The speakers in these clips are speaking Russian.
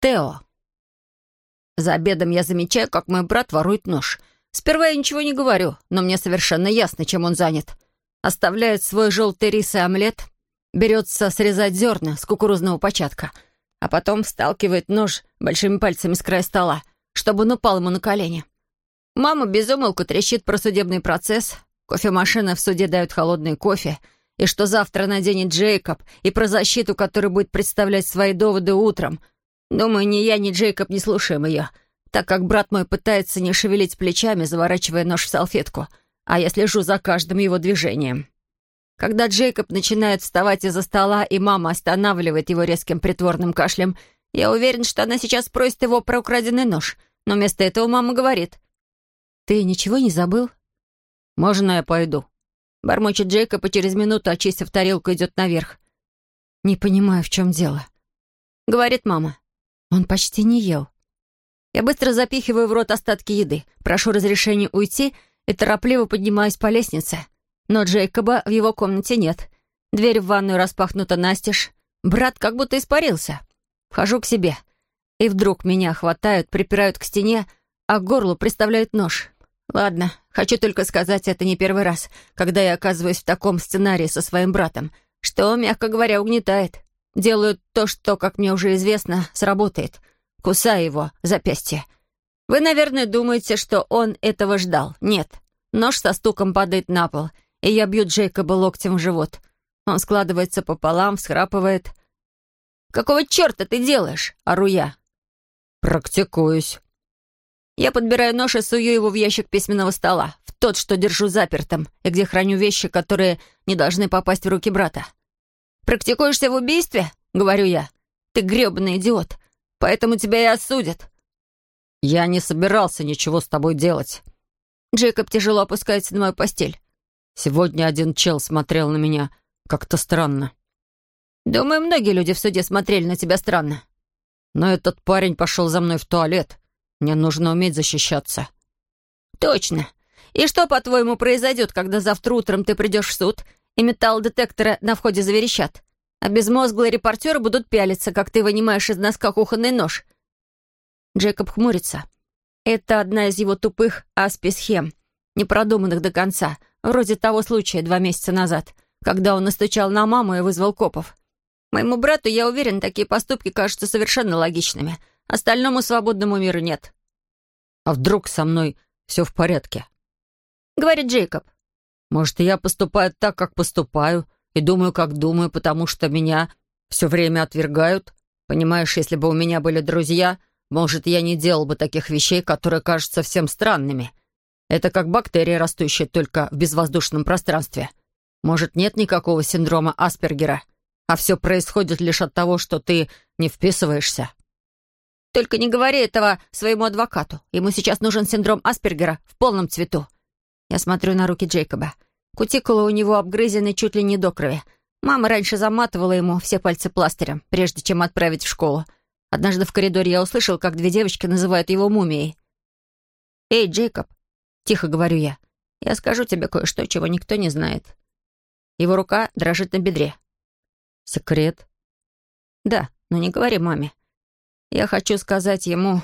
Тео. За обедом я замечаю, как мой брат ворует нож. Сперва я ничего не говорю, но мне совершенно ясно, чем он занят. Оставляет свой желтый рис и омлет, берется срезать зерна с кукурузного початка, а потом сталкивает нож большими пальцами с края стола, чтобы он упал ему на колени. Мама безумолку трещит про судебный процесс, кофемашина в суде дают холодный кофе, и что завтра наденет Джейкоб, и про защиту, которая будет представлять свои доводы утром. Думаю, ни я, ни Джейкоб не слушаем ее, так как брат мой пытается не шевелить плечами, заворачивая нож в салфетку, а я слежу за каждым его движением. Когда Джейкоб начинает вставать из-за стола, и мама останавливает его резким притворным кашлем, я уверен, что она сейчас спросит его про украденный нож, но вместо этого мама говорит — «Ты ничего не забыл?» «Можно я пойду?» Бормочет Джейкоб, и через минуту, очистив тарелку, идет наверх. «Не понимаю, в чем дело», — говорит мама. «Он почти не ел». Я быстро запихиваю в рот остатки еды, прошу разрешения уйти и торопливо поднимаюсь по лестнице. Но Джейкоба в его комнате нет. Дверь в ванную распахнута настежь. Брат как будто испарился. Вхожу к себе. И вдруг меня хватают, припирают к стене, а к горлу приставляют нож. Ладно, хочу только сказать, это не первый раз, когда я оказываюсь в таком сценарии со своим братом, что, мягко говоря, угнетает. Делаю то, что, как мне уже известно, сработает. Кусаю его запястье. Вы, наверное, думаете, что он этого ждал. Нет. Нож со стуком падает на пол, и я бью Джейкоба локтем в живот. Он складывается пополам, всхрапывает. «Какого черта ты делаешь?» — ору я. «Практикуюсь», я подбираю нож и сую его в ящик письменного стола, в тот, что держу запертым, и где храню вещи, которые не должны попасть в руки брата. «Практикуешься в убийстве?» — говорю я. «Ты гребаный идиот, поэтому тебя и осудят». «Я не собирался ничего с тобой делать». Джейкоб тяжело опускается на мою постель. «Сегодня один чел смотрел на меня как-то странно». «Думаю, многие люди в суде смотрели на тебя странно». «Но этот парень пошел за мной в туалет. Мне нужно уметь защищаться». «Точно. И что, по-твоему, произойдет, когда завтра утром ты придешь в суд, и металлодетекторы на входе заверещат, а безмозглые репортеры будут пялиться, как ты вынимаешь из носка кухонный нож?» Джейкоб хмурится. Это одна из его тупых аспи-схем, не продуманных до конца, вроде того случая два месяца назад, когда он настучал на маму и вызвал копов. Моему брату, я уверен, такие поступки кажутся совершенно логичными — Остальному свободному миру нет. А вдруг со мной все в порядке? Говорит Джейкоб. Может, я поступаю так, как поступаю, и думаю, как думаю, потому что меня все время отвергают? Понимаешь, если бы у меня были друзья, может, я не делал бы таких вещей, которые кажутся всем странными. Это как бактерия, растущая только в безвоздушном пространстве. Может, нет никакого синдрома Аспергера, а все происходит лишь от того, что ты не вписываешься. Только не говори этого своему адвокату. Ему сейчас нужен синдром Аспергера в полном цвету. Я смотрю на руки Джейкоба. Кутикула у него обгрызены чуть ли не до крови. Мама раньше заматывала ему все пальцы пластырем, прежде чем отправить в школу. Однажды в коридоре я услышал, как две девочки называют его мумией. «Эй, Джейкоб!» — тихо говорю я. «Я скажу тебе кое-что, чего никто не знает». Его рука дрожит на бедре. «Секрет?» «Да, но не говори маме. Я хочу сказать ему...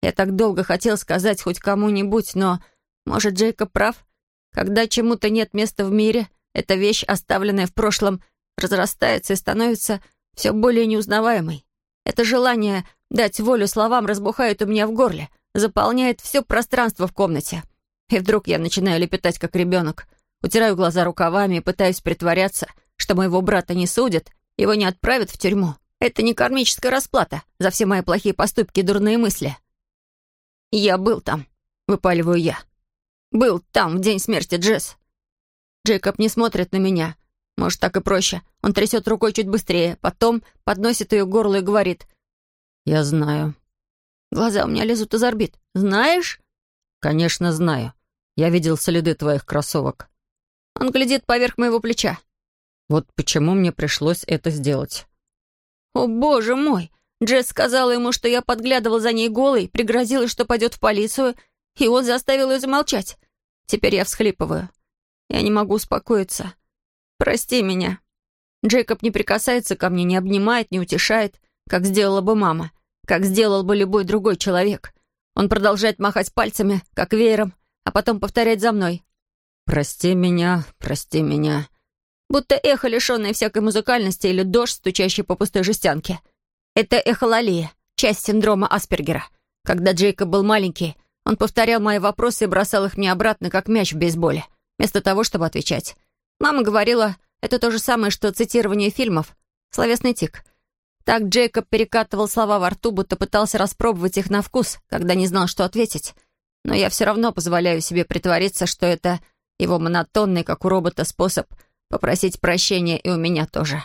Я так долго хотел сказать хоть кому-нибудь, но... Может, Джейкоб прав? Когда чему-то нет места в мире, эта вещь, оставленная в прошлом, разрастается и становится все более неузнаваемой. Это желание дать волю словам разбухает у меня в горле, заполняет все пространство в комнате. И вдруг я начинаю лепетать, как ребенок. Утираю глаза рукавами и пытаюсь притворяться, что моего брата не судят, его не отправят в тюрьму. Это не кармическая расплата за все мои плохие поступки и дурные мысли. Я был там, выпаливаю я. Был там в день смерти Джесс. Джейкоб не смотрит на меня. Может, так и проще. Он трясет рукой чуть быстрее, потом подносит ее к горлу и говорит. «Я знаю». Глаза у меня лезут из орбит. «Знаешь?» «Конечно, знаю. Я видел следы твоих кроссовок». Он глядит поверх моего плеча. «Вот почему мне пришлось это сделать. «О, боже мой!» Джесс сказала ему, что я подглядывал за ней голой, пригрозила, что пойдет в полицию, и он заставил ее замолчать. Теперь я всхлипываю. Я не могу успокоиться. Прости меня. Джейкоб не прикасается ко мне, не обнимает, не утешает, как сделала бы мама. как сделал бы любой другой человек. Он продолжает махать пальцами, как веером, а потом повторять за мной. «Прости меня, прости меня». Будто эхо, лишенное всякой музыкальности, или дождь, стучащий по пустой жестянке. Это эхололия, часть синдрома Аспергера. Когда Джейкоб был маленький, он повторял мои вопросы и бросал их мне обратно, как мяч в бейсболе, вместо того, чтобы отвечать. Мама говорила, это то же самое, что цитирование фильмов. Словесный тик. Так Джейкоб перекатывал слова во рту, будто пытался распробовать их на вкус, когда не знал, что ответить. Но я все равно позволяю себе притвориться, что это его монотонный, как у робота, способ попросить прощения и у меня тоже.